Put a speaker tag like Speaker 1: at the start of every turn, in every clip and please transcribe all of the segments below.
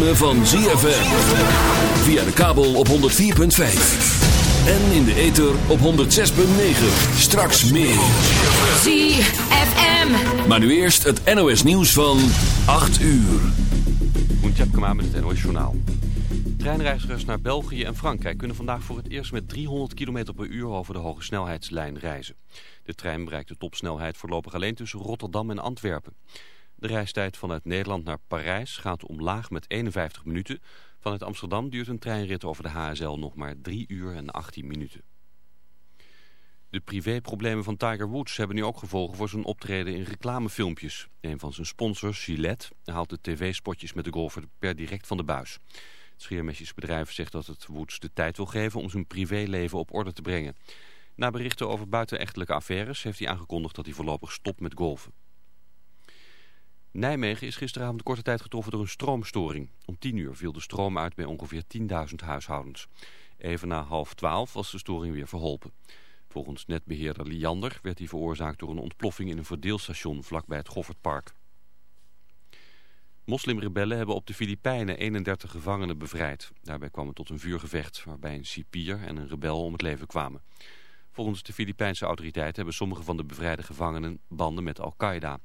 Speaker 1: ritme van ZFM. Via de kabel op 104.5. En in de ether op 106.9. Straks meer.
Speaker 2: ZFM.
Speaker 1: Maar nu eerst het NOS nieuws van 8 uur.
Speaker 3: Koen Tjepkema met het NOS Journaal. Treinreizigers naar België en Frankrijk kunnen vandaag voor het eerst met 300 km per uur over de hoge snelheidslijn reizen. De trein bereikt de topsnelheid voorlopig alleen tussen Rotterdam en Antwerpen. De reistijd vanuit Nederland naar Parijs gaat omlaag met 51 minuten. Vanuit Amsterdam duurt een treinrit over de HSL nog maar 3 uur en 18 minuten. De privéproblemen van Tiger Woods hebben nu ook gevolgen voor zijn optreden in reclamefilmpjes. Een van zijn sponsors, Gillette, haalt de tv-spotjes met de golfer per direct van de buis. Het scheermesjesbedrijf zegt dat het Woods de tijd wil geven om zijn privéleven op orde te brengen. Na berichten over buitenechtelijke affaires heeft hij aangekondigd dat hij voorlopig stopt met golfen. Nijmegen is gisteravond korte tijd getroffen door een stroomstoring. Om 10 uur viel de stroom uit bij ongeveer 10.000 huishoudens. Even na half 12 was de storing weer verholpen. Volgens netbeheerder Liander werd die veroorzaakt door een ontploffing in een verdeelstation vlakbij het Goffertpark. Moslimrebellen hebben op de Filipijnen 31 gevangenen bevrijd. Daarbij kwam het tot een vuurgevecht waarbij een cipier en een rebel om het leven kwamen. Volgens de Filipijnse autoriteiten hebben sommige van de bevrijde gevangenen banden met Al-Qaeda.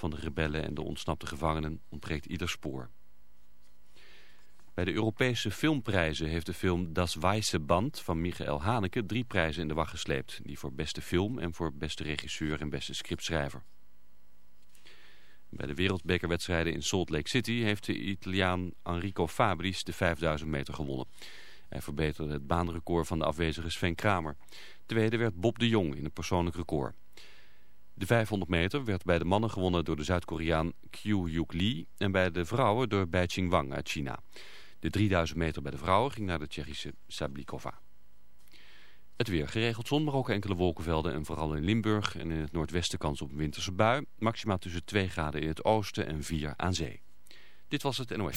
Speaker 3: Van de rebellen en de ontsnapte gevangenen ontbreekt ieder spoor. Bij de Europese filmprijzen heeft de film Das Weiße Band van Michael Haneke drie prijzen in de wacht gesleept. Die voor beste film en voor beste regisseur en beste scriptschrijver. Bij de wereldbekerwedstrijden in Salt Lake City heeft de Italiaan Enrico Fabris de 5000 meter gewonnen. Hij verbeterde het baanrecord van de afwezige Sven Kramer. Tweede werd Bob de Jong in een persoonlijk record. De 500 meter werd bij de mannen gewonnen door de Zuid-Koreaan Kyu Yuk Lee en bij de vrouwen door Bai Wang uit China. De 3000 meter bij de vrouwen ging naar de Tsjechische Sablikova. Het weer geregeld zon, maar ook enkele wolkenvelden en vooral in Limburg en in het noordwesten kans op een winterse bui. Maximaal tussen 2 graden in het oosten en 4 aan zee. Dit was het NOS.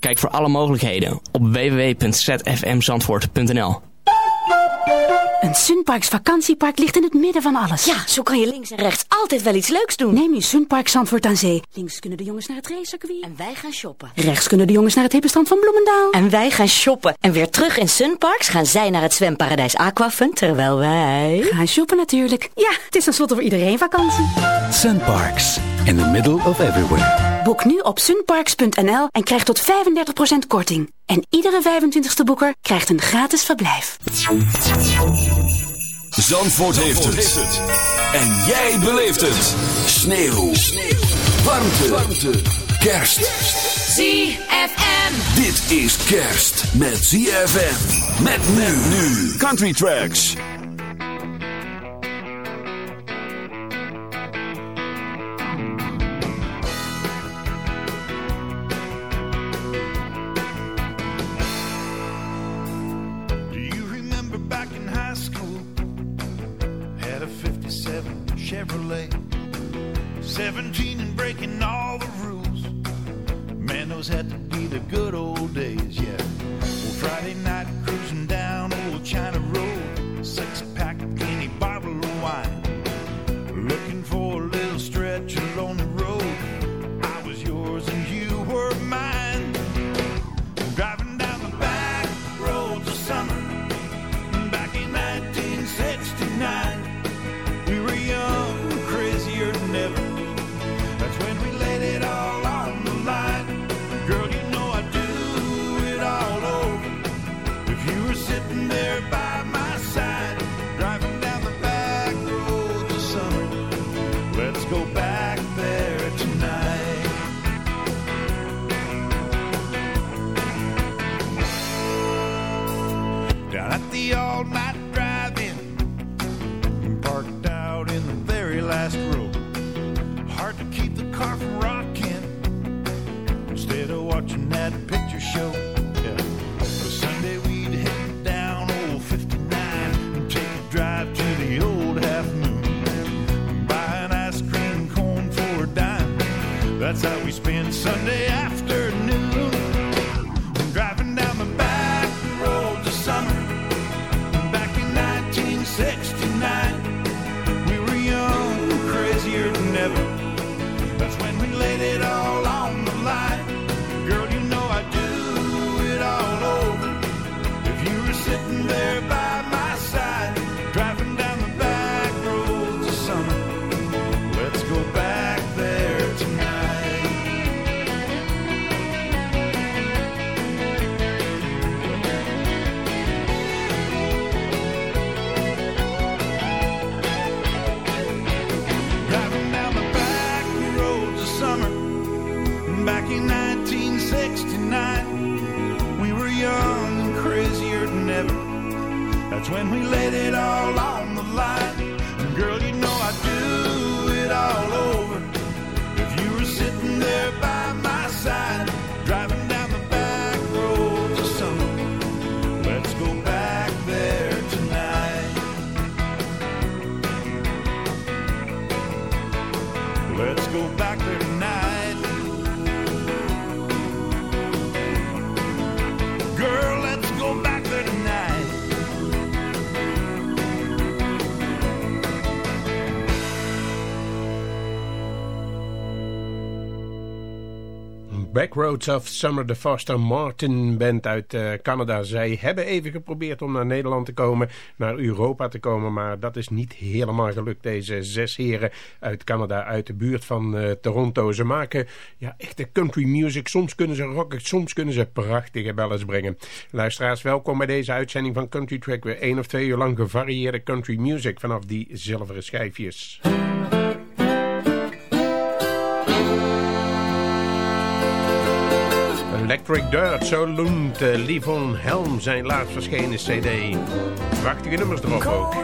Speaker 4: Kijk voor alle mogelijkheden op www.zfmzandvoort.nl
Speaker 5: Een Sunparks vakantiepark ligt in het midden van alles.
Speaker 6: Ja, zo kan je links en rechts altijd wel iets leuks doen.
Speaker 5: Neem je Sunpark Zandvoort aan zee. Links kunnen de jongens naar het racecircuit.
Speaker 6: En wij gaan shoppen.
Speaker 5: Rechts kunnen de jongens naar het hippenstrand van Bloemendaal.
Speaker 6: En wij gaan shoppen. En weer terug in Sunparks gaan zij naar het zwemparadijs Aquafun, terwijl wij...
Speaker 5: Gaan shoppen natuurlijk. Ja, het is tenslotte voor iedereen vakantie.
Speaker 7: Sunparks, in the middle of everywhere.
Speaker 5: Boek nu op sunparks.nl en krijg tot 35% korting. En iedere 25ste boeker krijgt een gratis verblijf.
Speaker 1: Zandvoort, heeft, het. En jij beleeft het. Sneeuw. Warmte. Warmte. Kerst.
Speaker 2: ZFM.
Speaker 1: Dit is kerst met ZFM. Met men nu. Country Tracks.
Speaker 8: Chevrolet. 17 and breaking all the rules. Man, those had to be the good old days, yeah. Well, Friday night That's
Speaker 9: how we spend Sunday afternoon. Roads of Summer
Speaker 10: de Foster Martin band uit eh, Canada. Zij hebben even geprobeerd om naar Nederland te komen, naar Europa te komen, maar dat is niet helemaal gelukt. Deze zes heren uit Canada, uit de buurt van eh, Toronto. Ze maken ja, echte country music. Soms kunnen ze rocken, soms kunnen ze prachtige ballads brengen. Luisteraars, welkom bij deze uitzending van Country Track. Weer één of twee uur lang gevarieerde country music vanaf die zilveren schijfjes. Electric Dirt, zo loont uh, eh, Livon Helm zijn laatst verschenen cd. Prachtige nummers erop ook.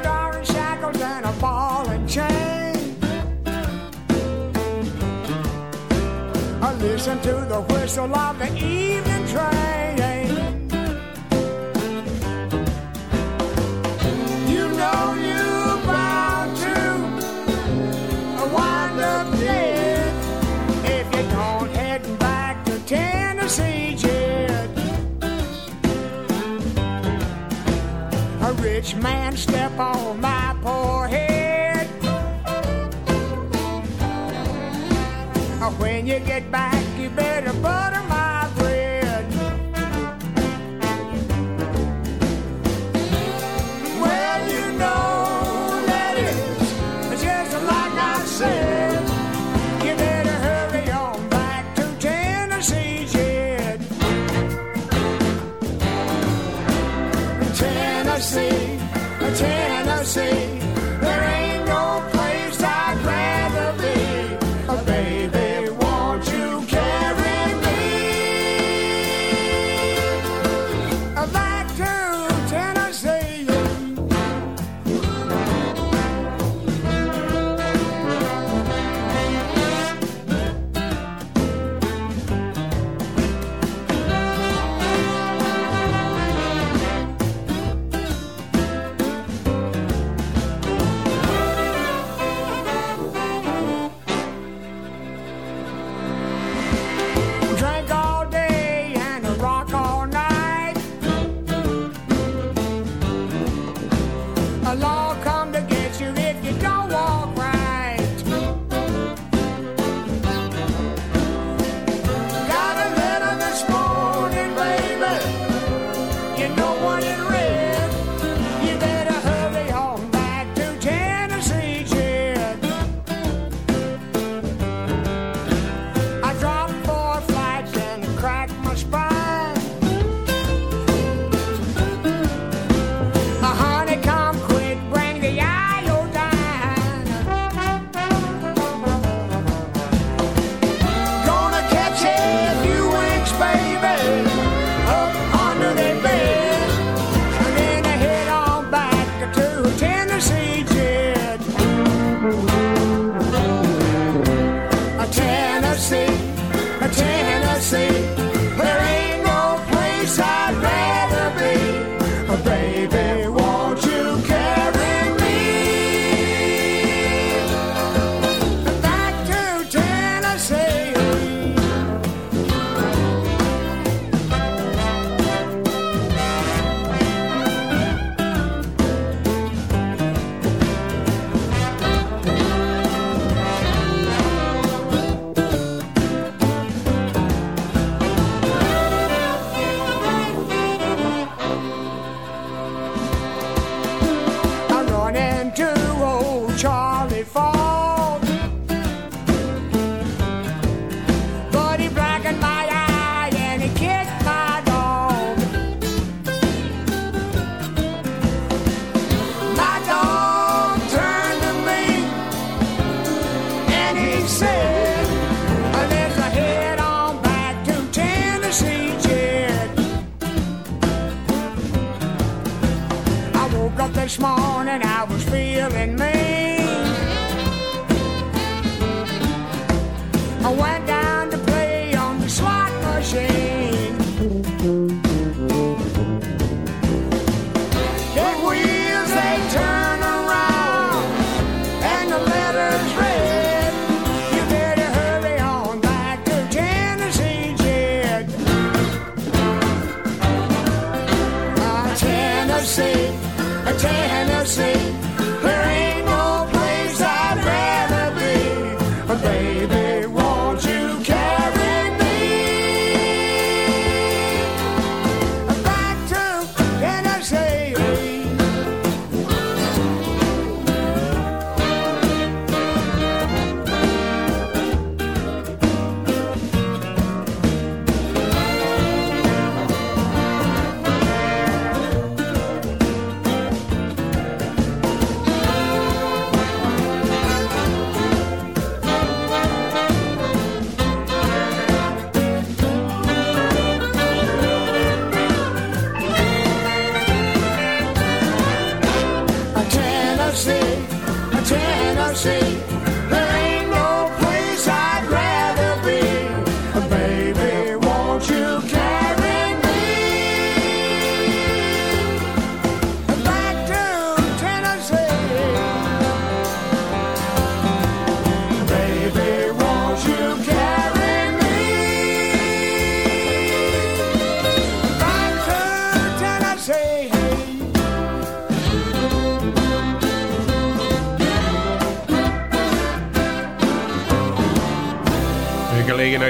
Speaker 11: Listen to the whistle of the evening train You know you bound to wind up rich man step on my poor head. When you get back.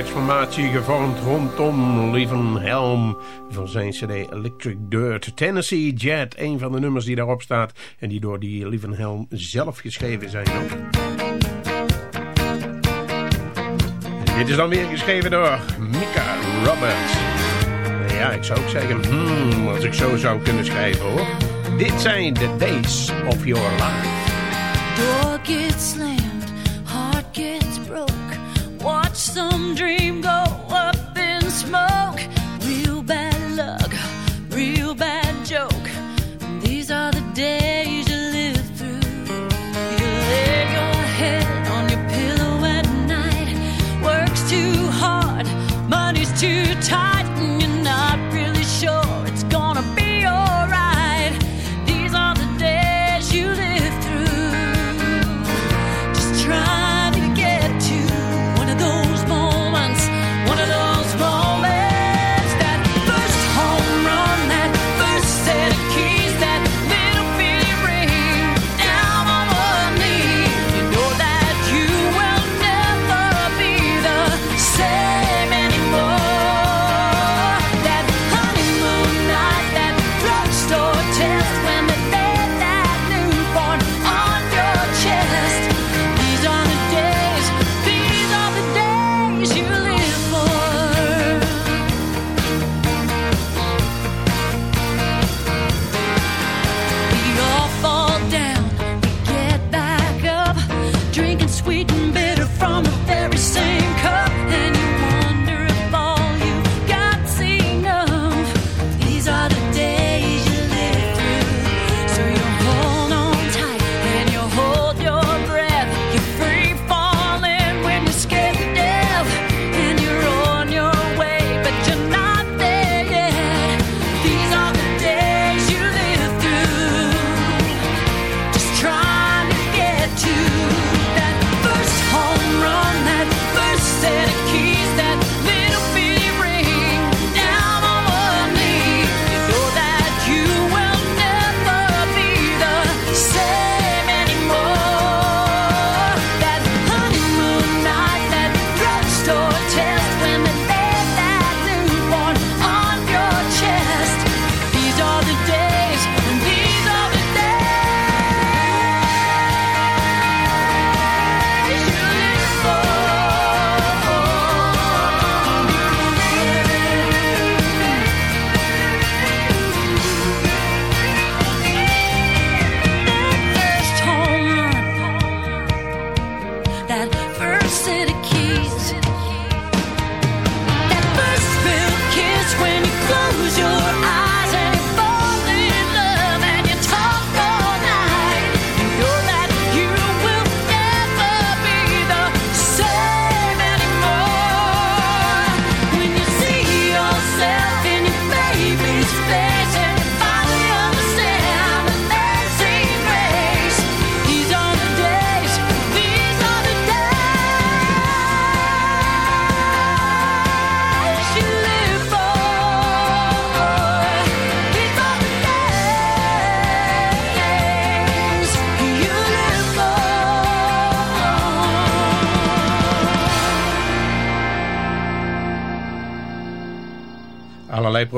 Speaker 10: Formatie gevormd rondom Lieven Helm van zijn cd Electric Dirt. Tennessee Jet, een van de nummers die daarop staat en die door die Lieven Helm zelf geschreven zijn. Dit is dan weer geschreven door Mika Roberts. Ja, ik zou ook zeggen, hmm, als ik zo zou kunnen schrijven hoor. Dit zijn de days of your life.
Speaker 12: Door some dream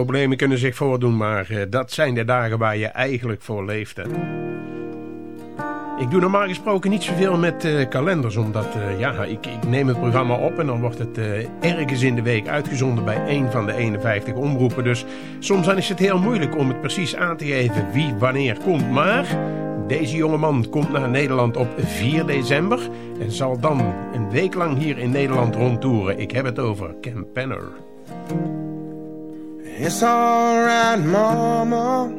Speaker 10: problemen kunnen zich voordoen, maar uh, dat zijn de dagen waar je eigenlijk voor leeft. Ik doe normaal gesproken niet zoveel met uh, kalenders, omdat uh, ja, ik, ik, neem het programma op en dan wordt het ergens in de week uitgezonden bij een van de 51 omroepen. Dus soms is het heel moeilijk om het precies aan te geven wie wanneer komt. Maar deze jongeman komt naar Nederland op 4 december en zal dan een week lang hier in Nederland rondtoeren. Ik heb het over Ken Penner.
Speaker 13: It's alright, mama.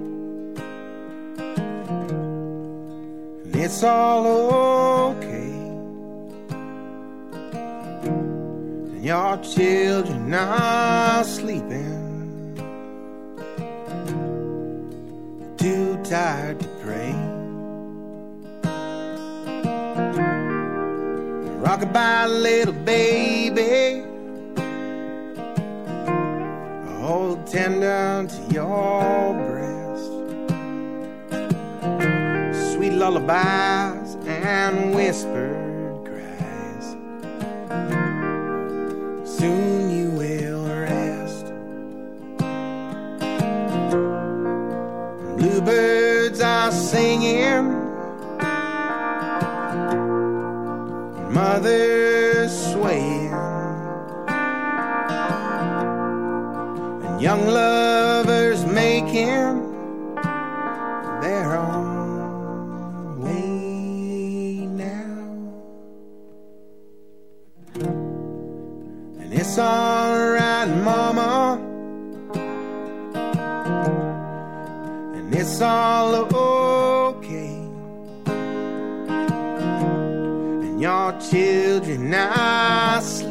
Speaker 13: it's all okay. And your children are sleeping, too tired to pray. Rockabye, little baby, hold tender to your breast. sweet lullabies and whispered cries. Soon you will rest. Bluebirds are singing. Mothers young lovers making their own. Way now. And it's alright, Mama. And it's all okay. And your children are sleeping.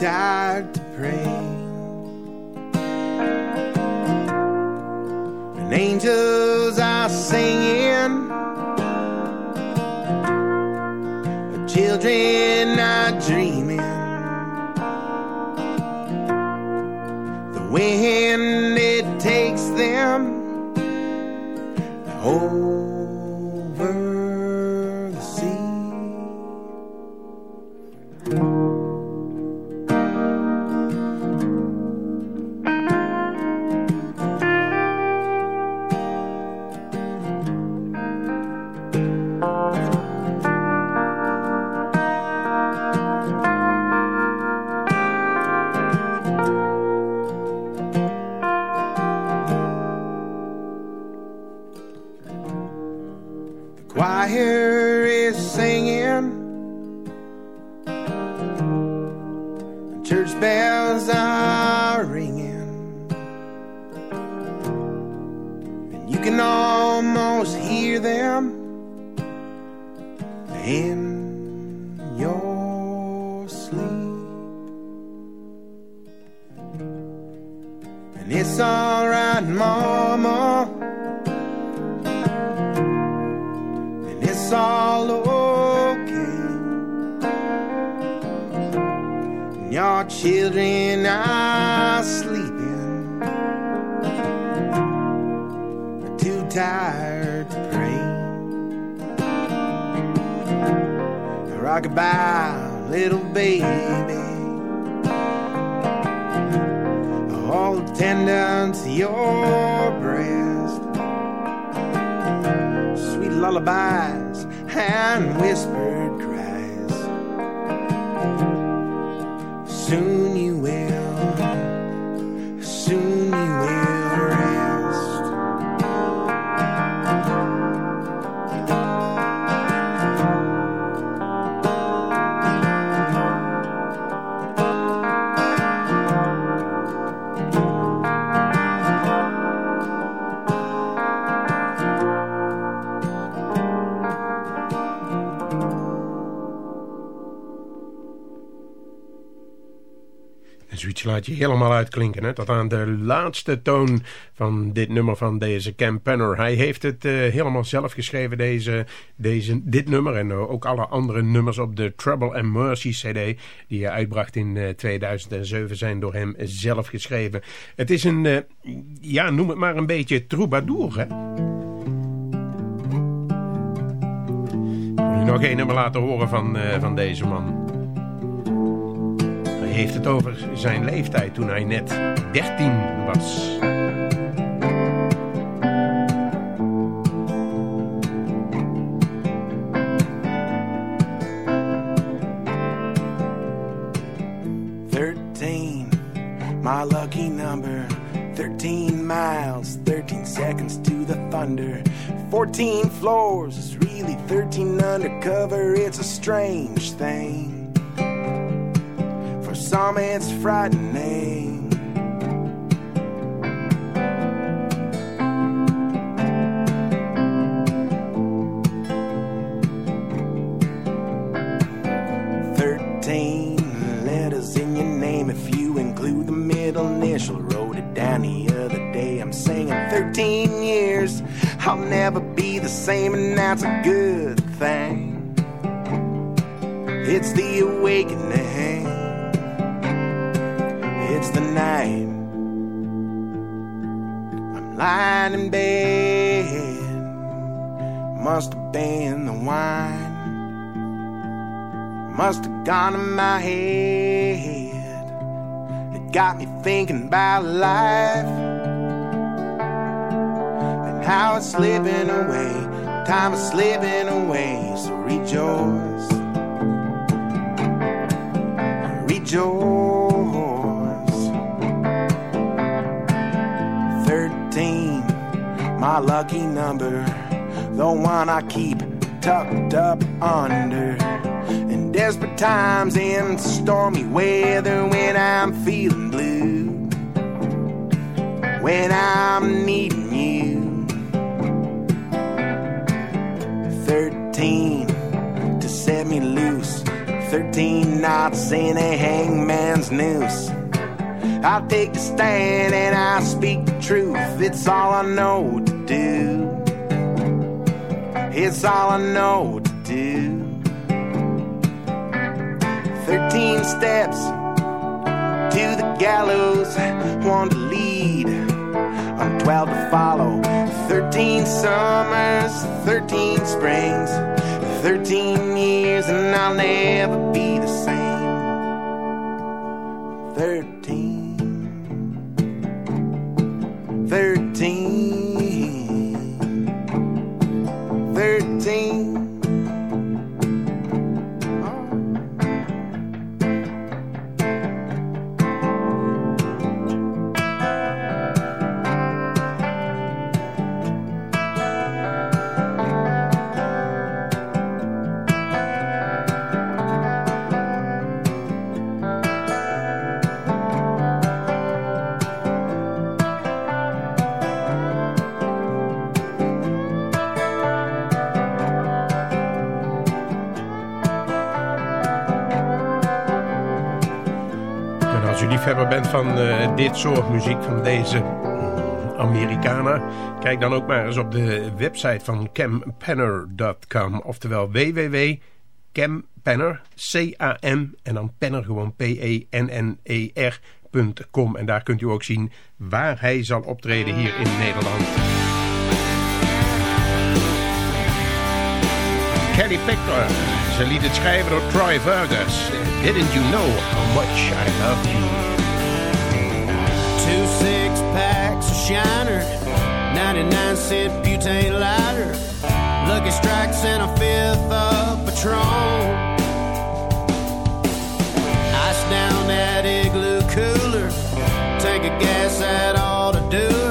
Speaker 13: Tired to pray. And angels are singing. children are dreaming.
Speaker 10: En zoiets laat je helemaal uitklinken. Hè? Tot aan de laatste toon van dit nummer van deze Cam Penner. Hij heeft het uh, helemaal zelf geschreven, deze, deze, dit nummer. En uh, ook alle andere nummers op de Trouble and Mercy CD... die hij uitbracht in uh, 2007 zijn door hem zelf geschreven. Het is een, ja, noem het maar een beetje troubadour, hè? Nog één nummer laten horen van, van deze man. Heeft het over zijn leeftijd toen hij net 13 was.
Speaker 13: Thirteen, my lucky number. Thirteen miles, thirteen seconds to the thunder. Fourteen floors is really thirteen undercover. It's a strange thing. Some, it's frightening. Thirteen letters in your name if you include the middle initial. Wrote it down the other day. I'm saying 13 years, I'll never be the same, and that's a good thing. It's the awakening, it's the night. I'm lying in bed, must have been the wine. Must have gone in my head. It got me thinking about life and how it's slipping away. Time is slipping away, so rejoice. Rejoice. My lucky number, the one I keep tucked up under. In desperate times in stormy weather when I'm feeling blue. When I'm needing you. Thirteen to set me loose. Thirteen knots in a hangman's noose. I take the stand and I speak the truth. It's all I know do. It's all I know to do. Thirteen steps to the gallows, one to lead, I'm twelve to follow. Thirteen summers, thirteen springs, thirteen years, and I'll never be the same. Thirteen, thirteen,
Speaker 10: van eh, dit soort muziek, van deze mm, Americana, kijk dan ook maar eens op de website van campenner.com. Oftewel www.campenner, C-A-M en dan penner gewoon P-E-N-N-E-R.com. En daar kunt u ook zien waar hij zal optreden hier in Nederland. Kelly Pickler. Ze liet het schrijven door Troy Vergus. Didn't you know how much I loved you?
Speaker 14: Two six packs of Shiner, 99 cent butane lighter, Lucky Strikes and a fifth of Patron. Ice down that igloo cooler, tank of gas that ought to do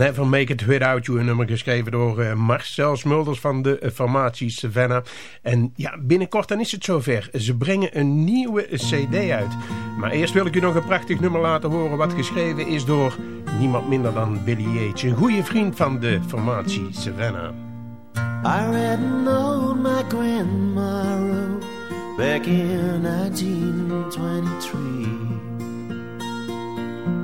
Speaker 15: Never Make It Without You.
Speaker 10: Een nummer geschreven door uh, Marcel Smulders van de uh, formatie Savannah. En ja, binnenkort dan is het zover. Ze brengen een nieuwe cd uit. Maar eerst wil ik u nog een prachtig nummer laten horen... wat geschreven is door niemand minder dan Billy Yates. Een goede vriend van de formatie Savannah.
Speaker 16: I read known my grandma back in 1923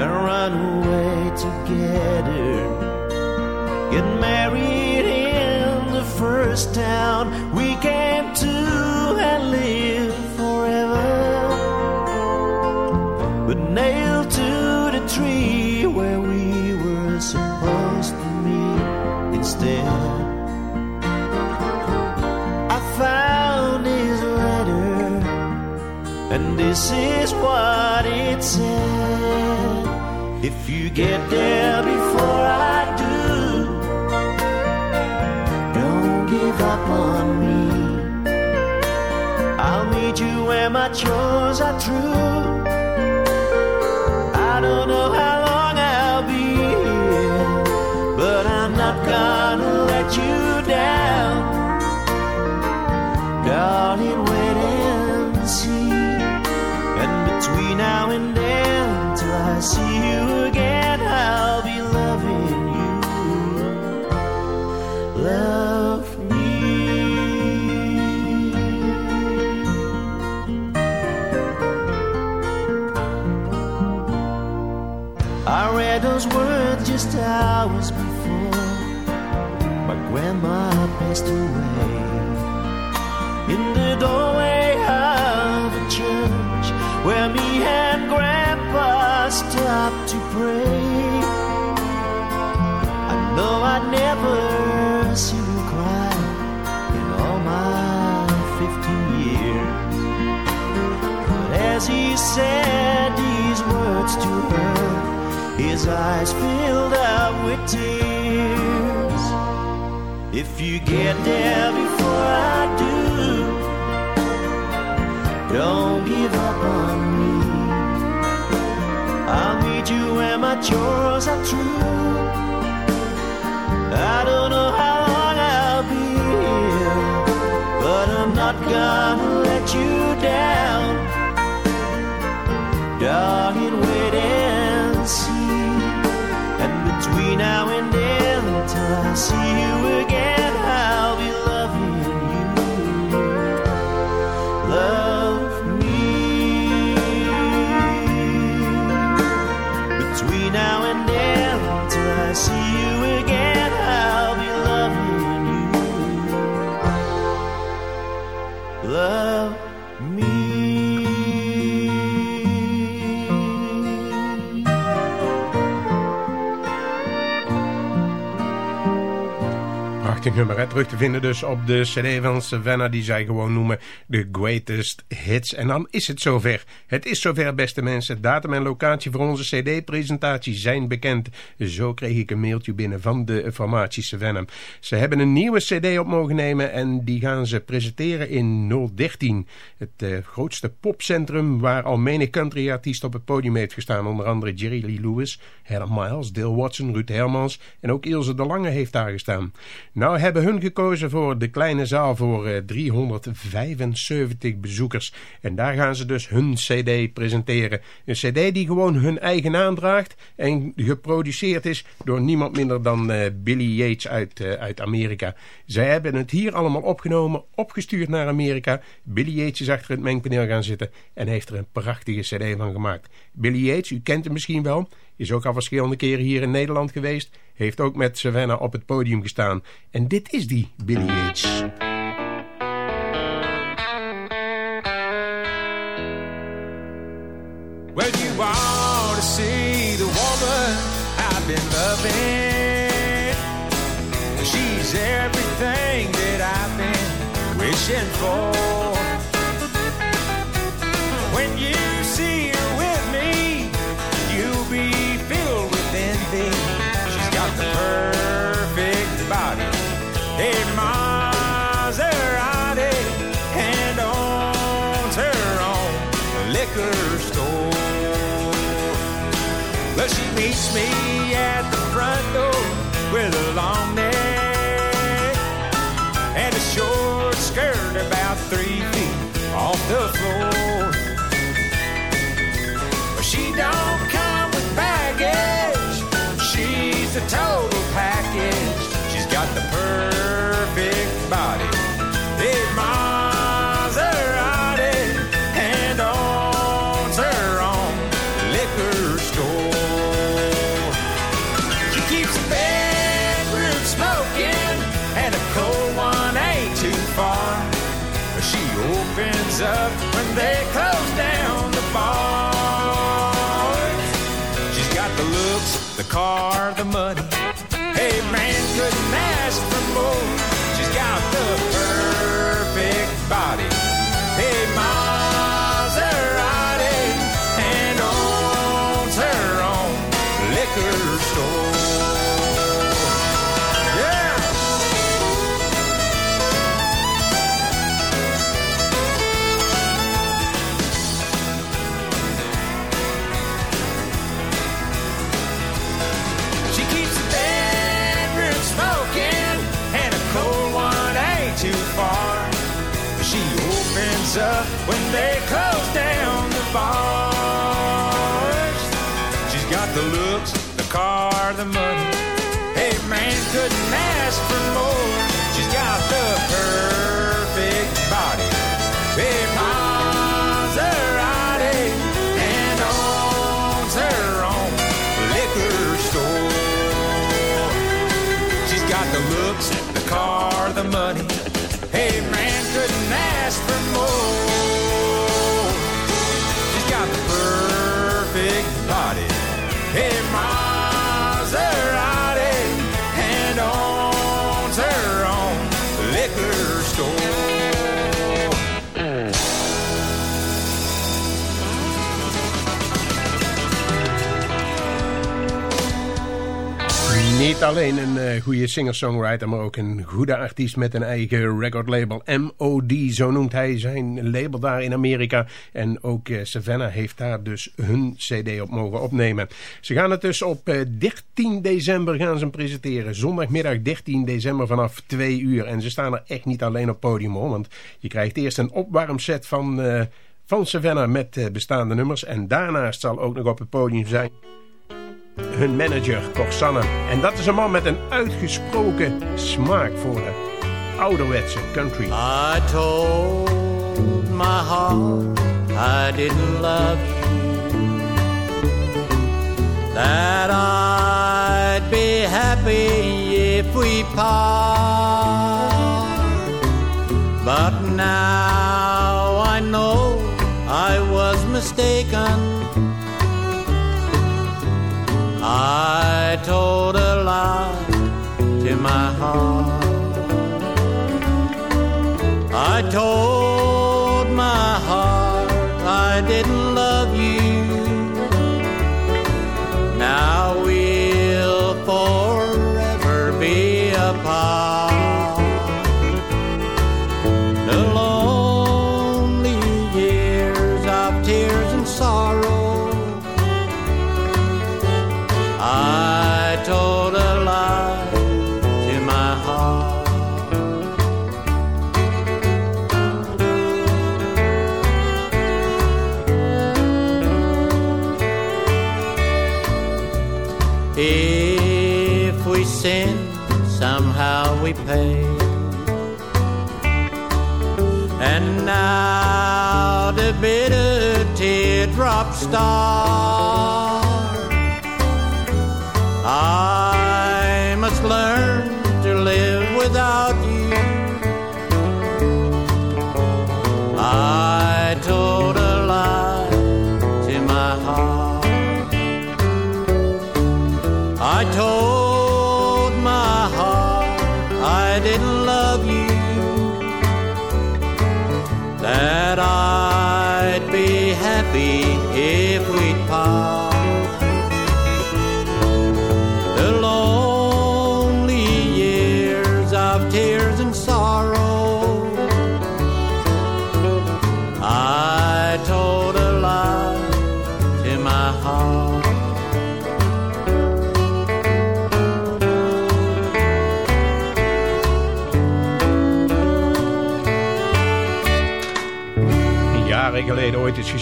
Speaker 16: and run away together. Get married in the first town we came to and live forever. But nailed to the tree where we were supposed to meet instead. I found his letter and this is what it said. If you get there before I do, don't give up on me. I'll meet you where my chores are true. Hours before my grandma passed away. In the doorway of a church where me and Grandpa stopped to pray. I know I'd never seen her cry in all my 15 years. But as he said these words to her, his eyes filled up with tears. If you get there before I do, don't give up on me. I'll meet you where my chores are true. I don't know how long I'll be here, but I'm not gonna let you down. Now and then, till I see you again,
Speaker 10: Prachtig nummer, hè? terug te vinden dus op de cd van Savannah... die zij gewoon noemen The Greatest Hits. En dan is het zover. Het is zover, beste mensen. Datum en locatie voor onze cd-presentatie zijn bekend. Zo kreeg ik een mailtje binnen van de formatie Savannah. Ze hebben een nieuwe cd op mogen nemen... en die gaan ze presenteren in 013. Het eh, grootste popcentrum waar al menig countryartiest op het podium heeft gestaan. Onder andere Jerry Lee Lewis, Helen Miles, Dale Watson, Ruud Hermans... en ook Ilse de Lange heeft daar gestaan. Nou hebben hun gekozen voor de kleine zaal voor eh, 375 bezoekers. En daar gaan ze dus hun cd presenteren. Een cd die gewoon hun eigen naam draagt en geproduceerd is door niemand minder dan eh, Billy Yates uit, eh, uit Amerika. Zij hebben het hier allemaal opgenomen, opgestuurd naar Amerika. Billy Yates is achter het mengpaneel gaan zitten en heeft er een prachtige cd van gemaakt. Billy Yates, u kent hem misschien wel, is ook al verschillende keren hier in Nederland geweest heeft ook met Savannah op het podium gestaan. En dit is die Billy Yates.
Speaker 17: When you want to see the woman I've been loving She's everything that I've been wishing for liquor store. Well, she meets me at the front door with a long neck the car, the money.
Speaker 10: Niet alleen een eh, goede singer-songwriter, maar ook een goede artiest met een eigen recordlabel. MOD, zo noemt hij zijn label daar in Amerika. En ook eh, Savannah heeft daar dus hun cd op mogen opnemen. Ze gaan het dus op eh, 13 december gaan ze presenteren. Zondagmiddag 13 december vanaf 2 uur. En ze staan er echt niet alleen op podium hoor. Want je krijgt eerst een opwarmset van, eh, van Savannah met eh, bestaande nummers. En daarnaast zal ook nog op het podium zijn hun manager Corsanne. En dat is een man met een uitgesproken smaak voor de ouderwetse country.
Speaker 18: I told my heart I didn't love you. That I'd be happy if we part. But now I know I was mistaken. I told a lie to my heart. I told teardrops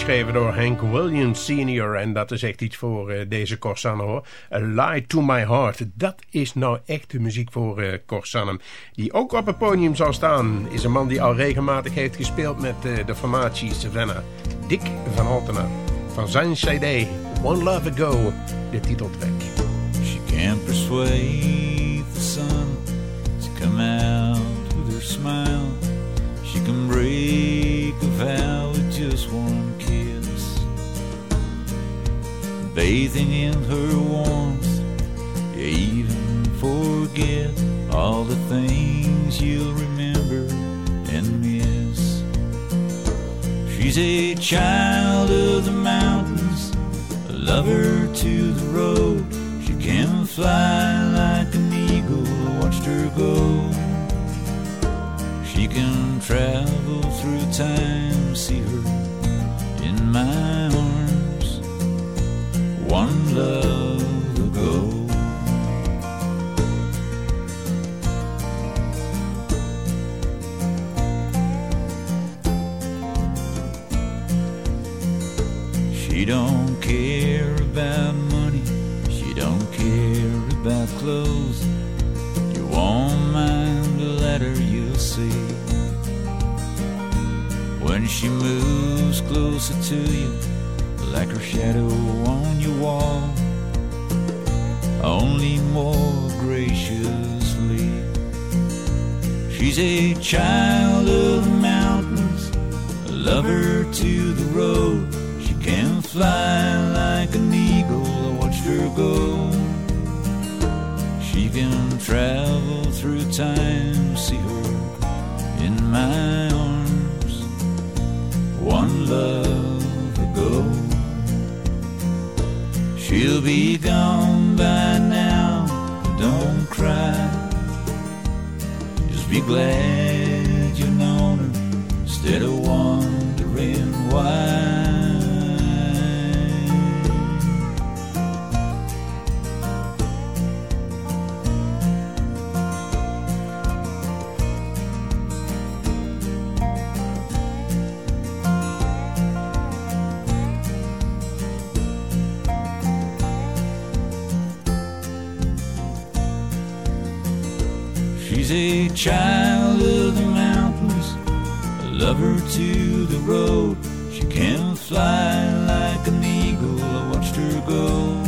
Speaker 10: geschreven door Hank Williams Sr. En dat is echt iets voor uh, deze Corsanne hoor. A Lie to My Heart. Dat is nou echt de muziek voor uh. Die ook op het podium zal staan. Is een man die al regelmatig heeft gespeeld met uh, de formatie Savannah. Dick van Altena. Van zijn cd One Love Ago. De titeltrack.
Speaker 9: She persuade Bathing in her warmth, you even forget all the things you'll remember and miss. She's a child of the mountains, a lover to the road. She can fly like an eagle, watched her go. She can travel through time, see her in my. One love ago. She don't care about money, she don't care about clothes. You won't mind the letter you'll see. When she moves closer to you, like her shadow wall, only more graciously. She's a child of the mountains, a lover to the road. She can fly like an eagle, I watched her go. She can travel through time, see her in my arms. One love be gone by now, don't cry. Just be glad you've known her instead of wondering why. Child of the mountains, a lover to the road. She can fly like an eagle, I watched her go.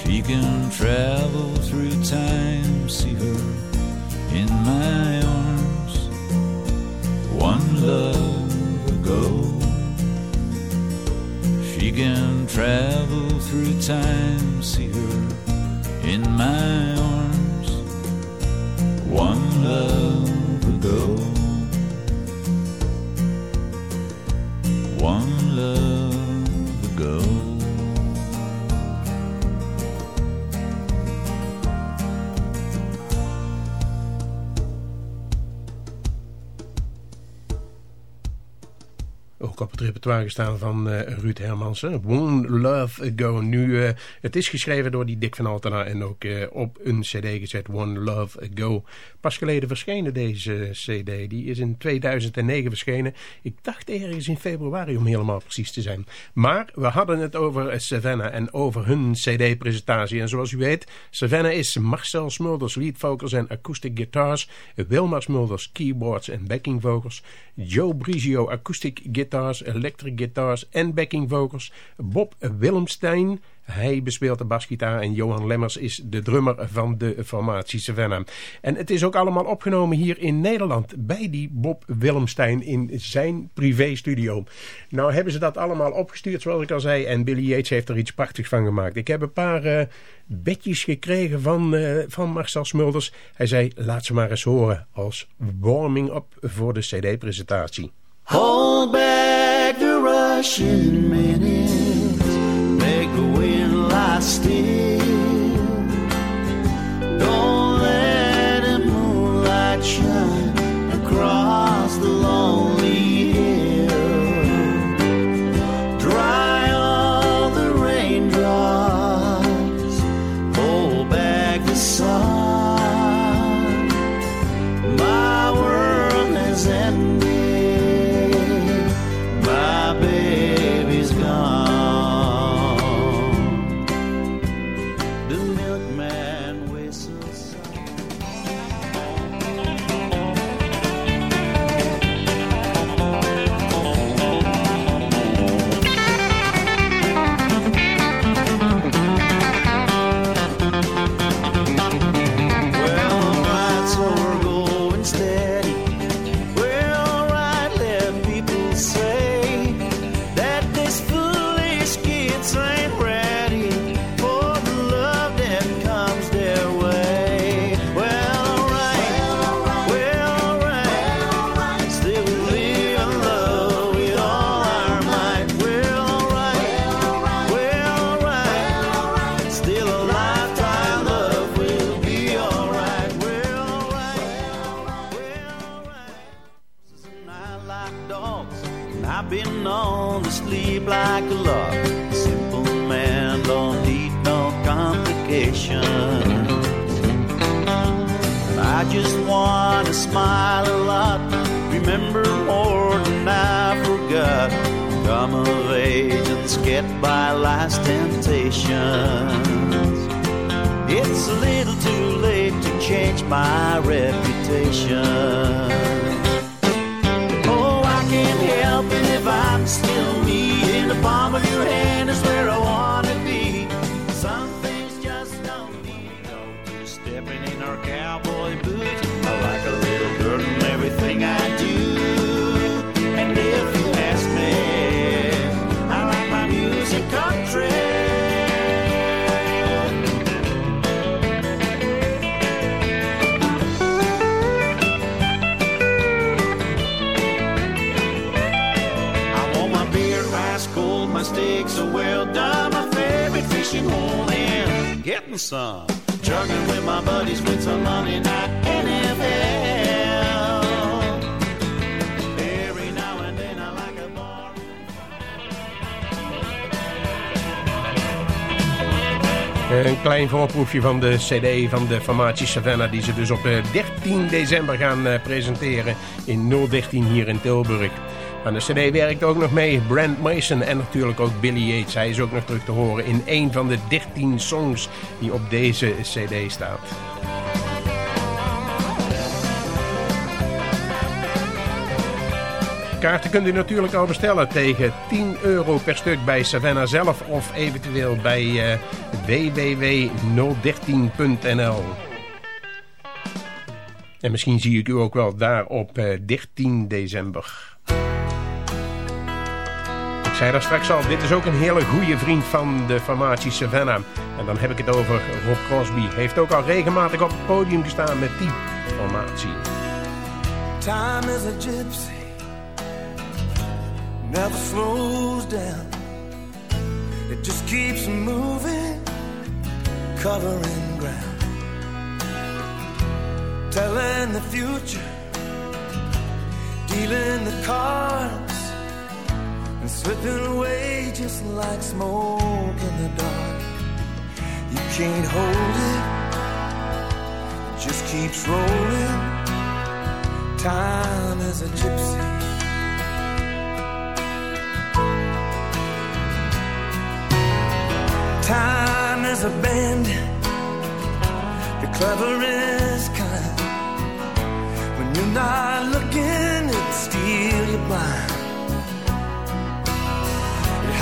Speaker 9: She can travel through time, see her in my arms. One love ago. She can travel through time, see her in my One love ago.
Speaker 10: Ook op het repertoire gestaan van uh, Ruud Hermansen. One Love Ago. Nu, uh, het is geschreven door die Dick van Altena en ook uh, op een cd gezet. One Love Ago. Pas geleden verschenen deze cd. Die is in 2009 verschenen. Ik dacht ergens in februari om helemaal precies te zijn. Maar we hadden het over Savannah en over hun cd-presentatie. En zoals u weet, Savannah is Marcel Smulders lead vocals en acoustic guitars. Wilma Smulders keyboards en backing vocals. Joe Brigio acoustic guitar guitars, electric guitars en backing vocals. Bob Willemstein, hij bespeelt de basgitaar en Johan Lemmers is de drummer van de formatie Savannah. En het is ook allemaal opgenomen hier in Nederland bij die Bob Willemstein in zijn privéstudio. Nou hebben ze dat allemaal opgestuurd zoals ik al zei en Billy Yates heeft er iets prachtigs van gemaakt. Ik heb een paar uh, bedjes gekregen van, uh, van Marcel Smulders. Hij zei laat ze maar eens horen als warming-up voor de cd-presentatie.
Speaker 16: Hold back the rushing minutes, known to sleep like a log. Simple man don't need no complications. I just wanna smile a lot, remember more than I forgot. Come of age and skate by life's temptations. It's a little too late to change my reputation. Still me. In the palm of your hand is where I with my buddies with some bar.
Speaker 10: Een klein voorproefje van de cd van de formatie Savannah... die ze dus op eh, 13 december gaan eh, presenteren in 013 hier in Tilburg. Aan de cd werkt ook nog mee Brent Mason en natuurlijk ook Billy Yates. Hij is ook nog terug te horen in een van de 13 songs die op deze cd staat. Kaarten kunt u natuurlijk al bestellen tegen 10 euro per stuk bij Savannah zelf of eventueel bij eh, www.013.nl. En misschien zie ik u ook wel daar op eh, 13 december. Ik zei daar straks al, dit is ook een hele goede vriend van de formatie Savannah. En dan heb ik het over Rob Crosby. Heeft ook al regelmatig op het podium gestaan met die formatie.
Speaker 19: Time is a gypsy, never slows down. It just keeps moving, covering ground. Telling the future, dealing the cards, and slipping away just like smoke in the dark. You can't hold it, it just keeps rolling. Time is a gypsy. Time is a bandit, the cleverest kind. When you're not looking, it steal you blind.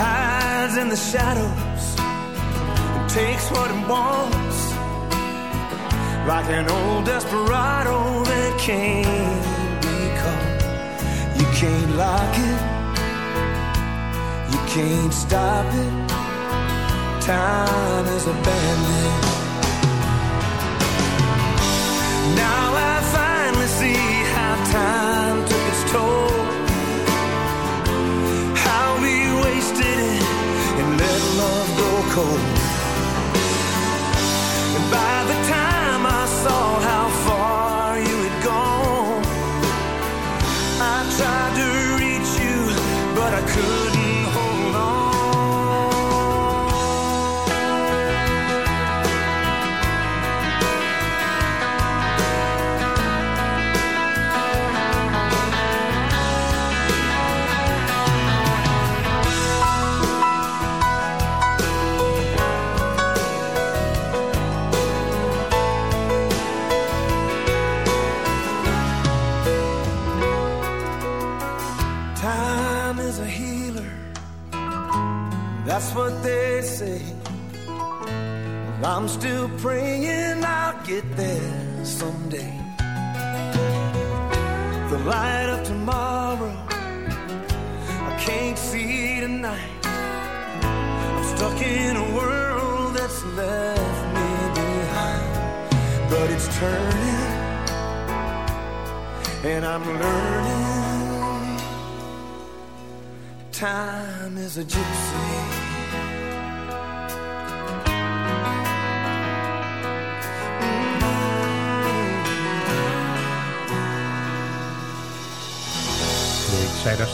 Speaker 13: Hides in the shadows and takes what it wants like an old desperado that can't be caught. You can't lock it, you can't stop it. Time is a bandit. Now I finally see how time cold. And by the time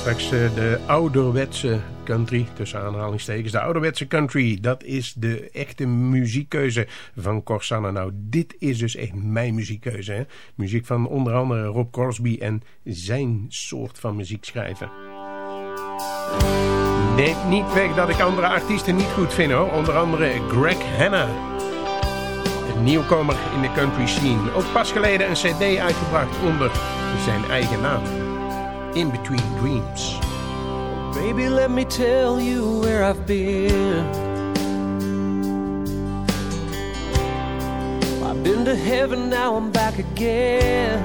Speaker 10: eh, de ouderwetse country, tussen aanhalingstekens. De ouderwetse country, dat is de echte muziekkeuze van Corsanna. Nou, dit is dus echt mijn muziekkeuze. Hè? Muziek van onder andere Rob Crosby en zijn soort van muziek schrijven. Neemt niet weg dat ik andere artiesten niet goed vind hoor. Onder andere Greg Hanna. Een nieuwkomer in de country scene. Ook pas geleden een cd uitgebracht onder zijn eigen naam. In Between Dreams.
Speaker 12: Baby, let me tell you where I've been. I've been to heaven, now I'm back again.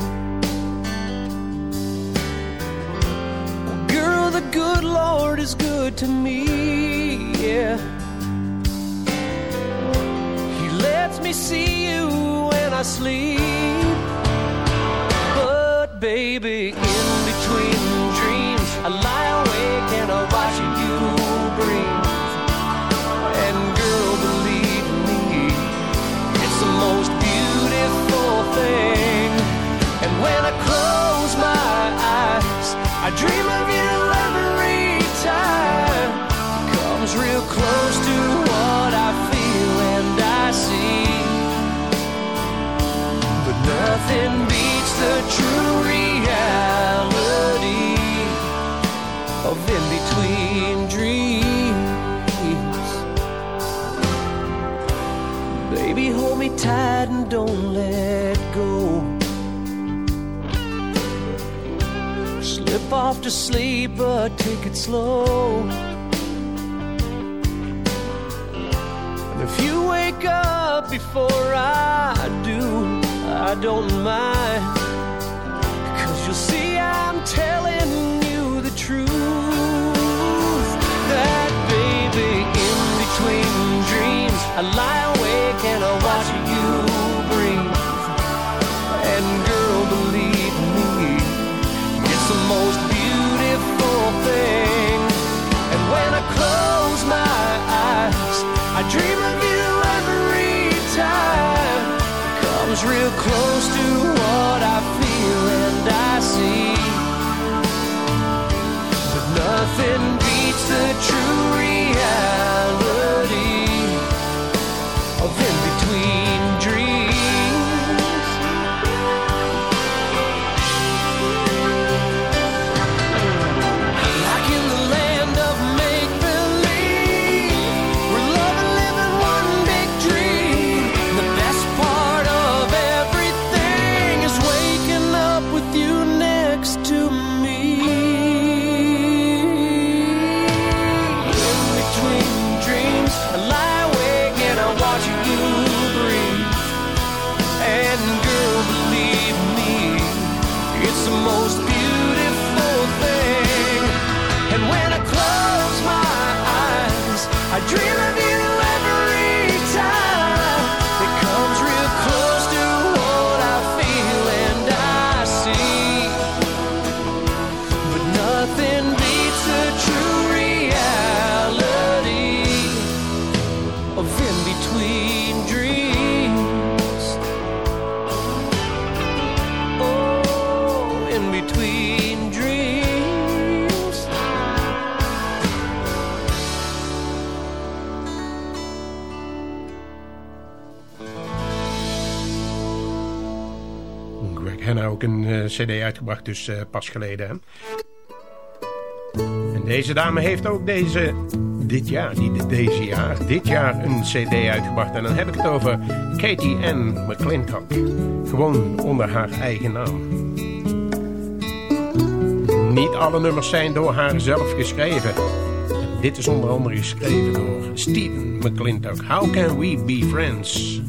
Speaker 12: Girl, the good Lord is good to me, yeah. He lets me see you when I sleep. But baby, in between I lie awake and I watch you breathe. And girl, believe me, it's the most beautiful thing. And when I close my eyes, I dream of you every time. Comes real close to tight and don't let go. Slip off to sleep, but take it slow. And if you wake up before I do, I don't mind. Cause you'll see I'm telling you the truth. That baby, in between dreams, I lie awake and I close
Speaker 10: cd uitgebracht, dus uh, pas geleden. Hè? En deze dame heeft ook deze, dit jaar, niet deze jaar, dit jaar een cd uitgebracht. En dan heb ik het over Katie Ann McClintock. Gewoon onder haar eigen naam. Niet alle nummers zijn door haar zelf geschreven. Dit is onder andere geschreven door Stephen McClintock. How can we be friends?